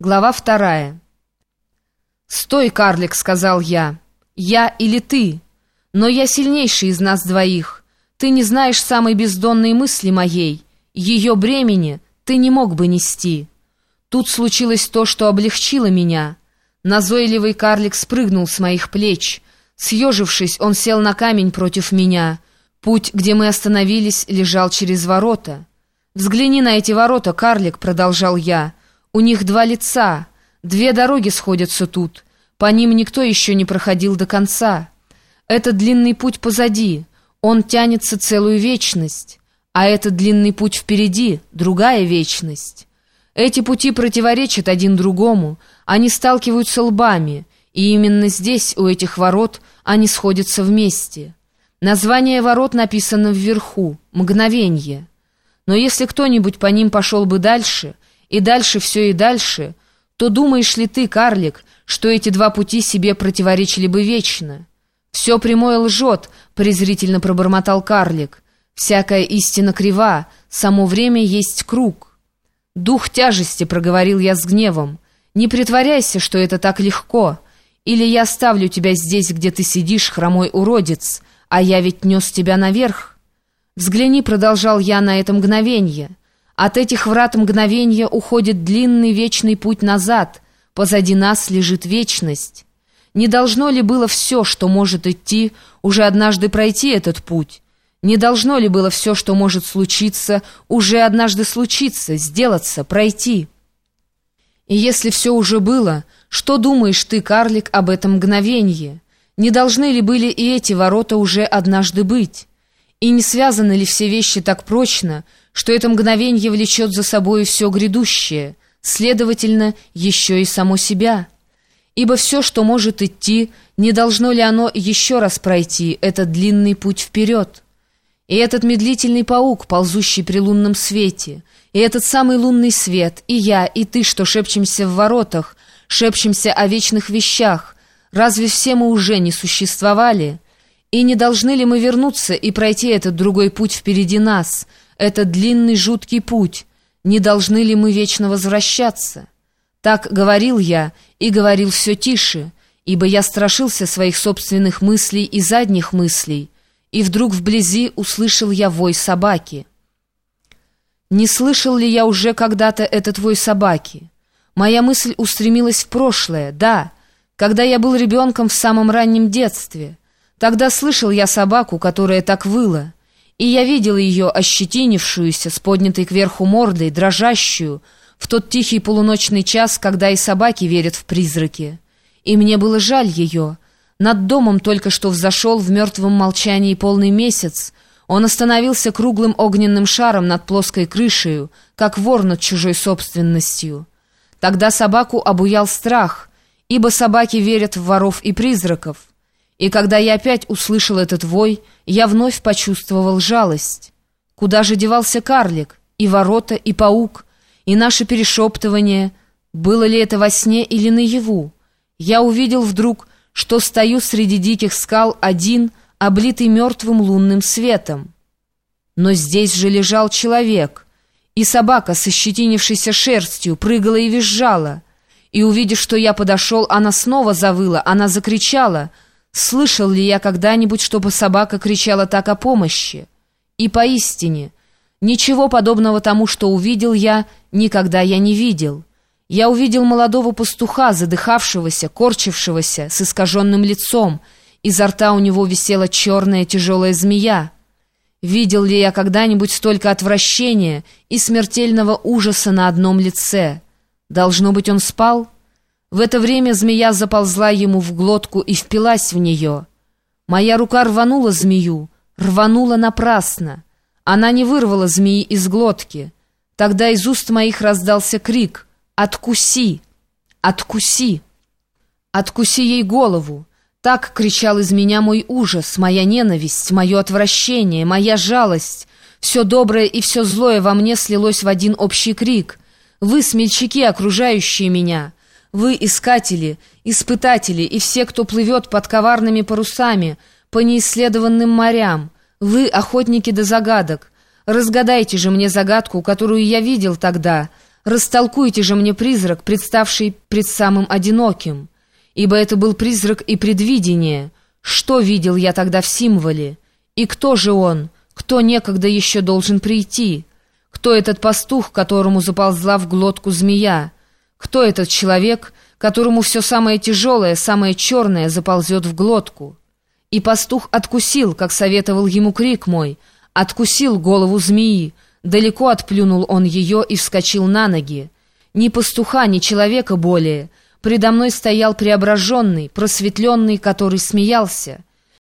Глава вторая. «Стой, карлик!» — сказал я. «Я или ты? Но я сильнейший из нас двоих. Ты не знаешь самой бездонной мысли моей. Ее бремени ты не мог бы нести. Тут случилось то, что облегчило меня. Назойливый карлик спрыгнул с моих плеч. Съежившись, он сел на камень против меня. Путь, где мы остановились, лежал через ворота. «Взгляни на эти ворота, карлик!» — продолжал я. У них два лица, две дороги сходятся тут, по ним никто еще не проходил до конца. Этот длинный путь позади, он тянется целую вечность, а этот длинный путь впереди — другая вечность. Эти пути противоречат один другому, они сталкиваются лбами, и именно здесь, у этих ворот, они сходятся вместе. Название ворот написано вверху — «Мгновенье». Но если кто-нибудь по ним пошел бы дальше — и дальше все и дальше, то думаешь ли ты, карлик, что эти два пути себе противоречили бы вечно? Все прямое лжет, презрительно пробормотал карлик. Всякая истина крива, само время есть круг. Дух тяжести, проговорил я с гневом. Не притворяйся, что это так легко. Или я оставлю тебя здесь, где ты сидишь, хромой уродец, а я ведь нес тебя наверх. Взгляни, продолжал я на это мгновенье. От этих врат мгновения уходит длинный вечный путь назад, позади нас лежит вечность. Не должно ли было все, что может идти, уже однажды пройти этот путь? Не должно ли было все, что может случиться, уже однажды случиться, сделаться, пройти? И если все уже было, что думаешь ты, карлик, об этом мгновенье? Не должны ли были и эти ворота уже однажды быть? И не связаны ли все вещи так прочно, что это мгновенье влечет за собой все грядущее, следовательно, еще и само себя. Ибо все, что может идти, не должно ли оно еще раз пройти этот длинный путь вперед? И этот медлительный паук, ползущий при лунном свете, и этот самый лунный свет, и я, и ты, что шепчемся в воротах, шепчемся о вечных вещах, разве все мы уже не существовали? И не должны ли мы вернуться и пройти этот другой путь впереди нас — это длинный жуткий путь. Не должны ли мы вечно возвращаться? Так говорил я и говорил все тише, ибо я страшился своих собственных мыслей и задних мыслей, и вдруг вблизи услышал я вой собаки. Не слышал ли я уже когда-то этот вой собаки? Моя мысль устремилась в прошлое, да, когда я был ребенком в самом раннем детстве. Тогда слышал я собаку, которая так выла и я видел ее ощетинившуюся, с поднятой кверху мордой, дрожащую, в тот тихий полуночный час, когда и собаки верят в призраки. И мне было жаль ее. Над домом только что взошел в мертвом молчании полный месяц. Он остановился круглым огненным шаром над плоской крышей, как вор над чужой собственностью. Тогда собаку обуял страх, ибо собаки верят в воров и призраков. И когда я опять услышал этот вой, я вновь почувствовал жалость. Куда же девался карлик, и ворота, и паук, и наше перешептывание? Было ли это во сне или наяву? Я увидел вдруг, что стою среди диких скал один, облитый мертвым лунным светом. Но здесь же лежал человек, и собака со щетинившейся шерстью прыгала и визжала. И, увидев, что я подошел, она снова завыла, она закричала — Слышал ли я когда-нибудь, чтобы собака кричала так о помощи? И поистине, ничего подобного тому, что увидел я, никогда я не видел. Я увидел молодого пастуха, задыхавшегося, корчившегося, с искаженным лицом. Изо рта у него висела черная тяжелая змея. Видел ли я когда-нибудь столько отвращения и смертельного ужаса на одном лице? Должно быть, он спал?» В это время змея заползла ему в глотку и впилась в нее. Моя рука рванула змею, рванула напрасно. Она не вырвала змеи из глотки. Тогда из уст моих раздался крик «Откуси! Откуси! Откуси ей голову!» Так кричал из меня мой ужас, моя ненависть, мое отвращение, моя жалость. Все доброе и все злое во мне слилось в один общий крик. «Вы, смельчаки, окружающие меня!» Вы, искатели, испытатели и все, кто плывет под коварными парусами по неисследованным морям, вы, охотники до загадок, разгадайте же мне загадку, которую я видел тогда, Растолкуйте же мне призрак, представший пред самым одиноким, ибо это был призрак и предвидение. Что видел я тогда в символе? И кто же он? Кто некогда еще должен прийти? Кто этот пастух, которому заползла в глотку змея? Кто этот человек, которому все самое тяжелое, самое черное заползет в глотку? И пастух откусил, как советовал ему крик мой, откусил голову змеи, Далеко отплюнул он ее и вскочил на ноги. Ни пастуха, ни человека более. Предо мной стоял преображенный, просветленный, который смеялся.